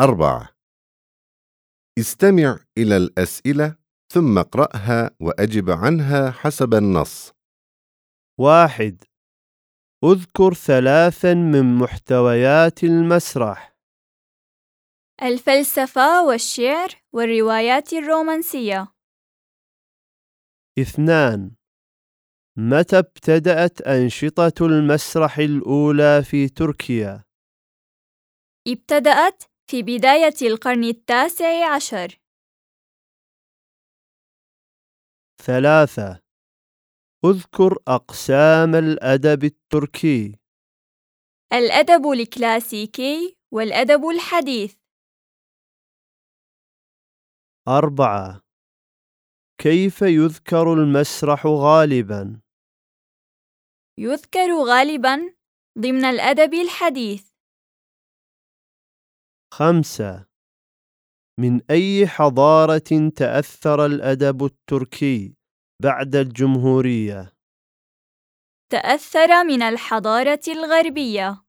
أربعة. استمع إلى الأسئلة ثم اقرأها وأجب عنها حسب النص. واحد. اذكر ثلاثا من محتويات المسرح. الفلسفة والشعر والروايات الرومانسية. اثنان. متى ابتدأت أنشطة المسرح الأولى في تركيا؟ ابتدأت في بداية القرن التاسع عشر. ثلاثة. اذكر أقسام الأدب التركي. الأدب الكلاسيكي والأدب الحديث. أربعة. كيف يذكر المسرح غالباً؟ يذكر غالبا ضمن الأدب الحديث. خمسة من أي حضارة تأثر الأدب التركي بعد الجمهورية؟ تأثر من الحضارة الغربية